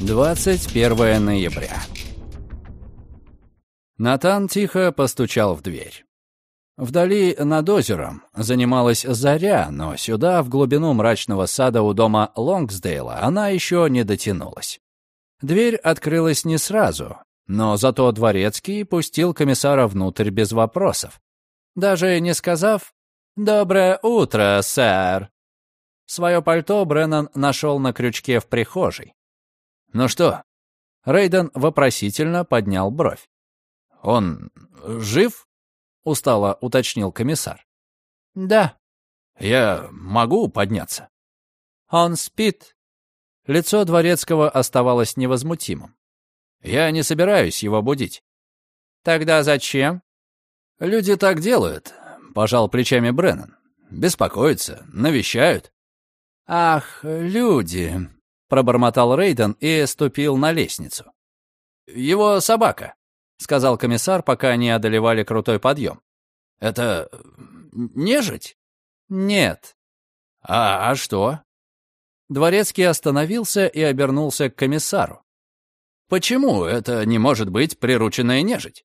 21 ноября. Натан тихо постучал в дверь. Вдали над озером занималась заря, но сюда, в глубину мрачного сада у дома Лонгсдейла, она еще не дотянулась. Дверь открылась не сразу, но зато дворецкий пустил комиссара внутрь без вопросов. Даже не сказав «Доброе утро, сэр». Свое пальто Бреннан нашел на крючке в прихожей. «Ну что?» Рейден вопросительно поднял бровь. «Он жив?» — устало уточнил комиссар. «Да». «Я могу подняться?» «Он спит». Лицо дворецкого оставалось невозмутимым. «Я не собираюсь его будить». «Тогда зачем?» «Люди так делают», — пожал плечами Бреннан. «Беспокоятся, навещают». «Ах, люди!» — пробормотал Рейден и ступил на лестницу. «Его собака», — сказал комиссар, пока они одолевали крутой подъем. «Это нежить?» «Нет». «А, а что?» Дворецкий остановился и обернулся к комиссару. «Почему это не может быть прирученная нежить?»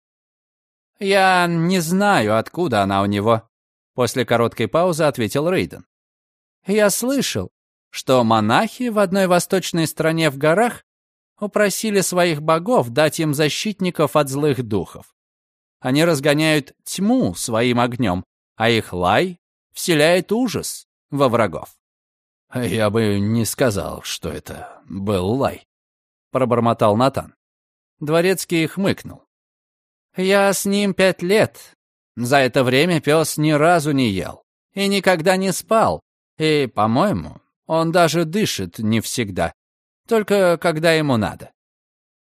«Я не знаю, откуда она у него», — после короткой паузы ответил Рейден. «Я слышал, что монахи в одной восточной стране в горах упросили своих богов дать им защитников от злых духов. Они разгоняют тьму своим огнем, а их лай вселяет ужас во врагов. «Я бы не сказал, что это был лай», — пробормотал Натан. Дворецкий хмыкнул. «Я с ним пять лет. За это время пес ни разу не ел и никогда не спал, и, по-моему, он даже дышит не всегда, только когда ему надо.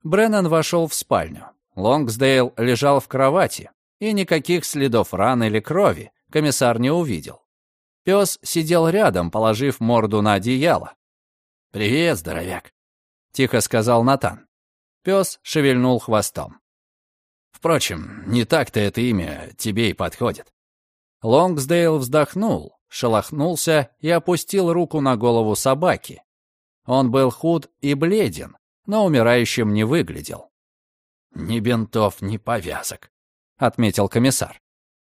Бреннан вошел в спальню. Лонгсдейл лежал в кровати, и никаких следов ран или крови комиссар не увидел. Пес сидел рядом, положив морду на одеяло. «Привет, здоровяк», — тихо сказал Натан. Пес шевельнул хвостом. «Впрочем, не так-то это имя тебе и подходит». Лонгсдейл вздохнул, шелохнулся и опустил руку на голову собаки. Он был худ и бледен, но умирающим не выглядел. «Ни бинтов, ни повязок», — отметил комиссар.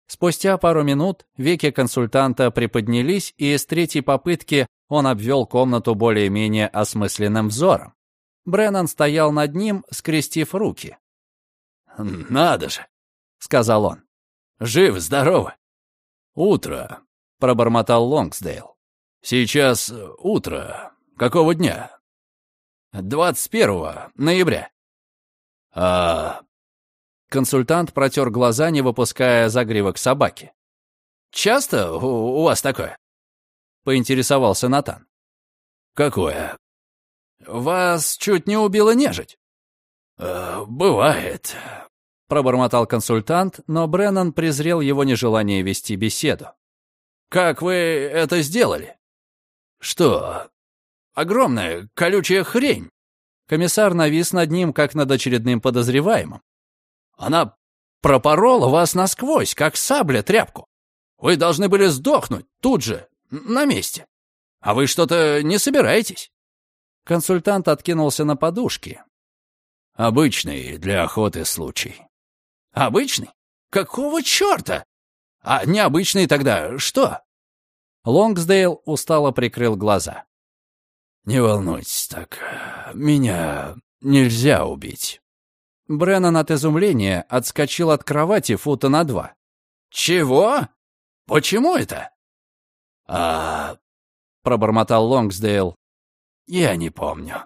Спустя пару минут веки консультанта приподнялись, и с третьей попытки он обвел комнату более-менее осмысленным взором. Бреннан стоял над ним, скрестив руки. «Надо же», — сказал он. «Жив, здорово. Утро. — пробормотал Лонгсдейл. «Сейчас утро. Какого дня?» «21 ноября». «А...» Консультант протер глаза, не выпуская загривок собаки. «Часто у вас такое?» — поинтересовался Натан. «Какое?» «Вас чуть не убила нежить?» э, «Бывает», — пробормотал консультант, но Бреннан презрел его нежелание вести беседу. Как вы это сделали? Что? Огромная колючая хрень. Комиссар навис над ним, как над очередным подозреваемым. Она пропорола вас насквозь, как сабля тряпку. Вы должны были сдохнуть тут же, на месте. А вы что-то не собираетесь? Консультант откинулся на подушки. Обычный для охоты случай. Обычный? Какого черта? А необычный тогда что?» Лонгсдейл устало прикрыл глаза. «Не волнуйтесь так. Меня нельзя убить». Бреннан от изумления отскочил от кровати фута на два. «Чего? Почему это?» «А...» — пробормотал Лонгсдейл. «Я не помню».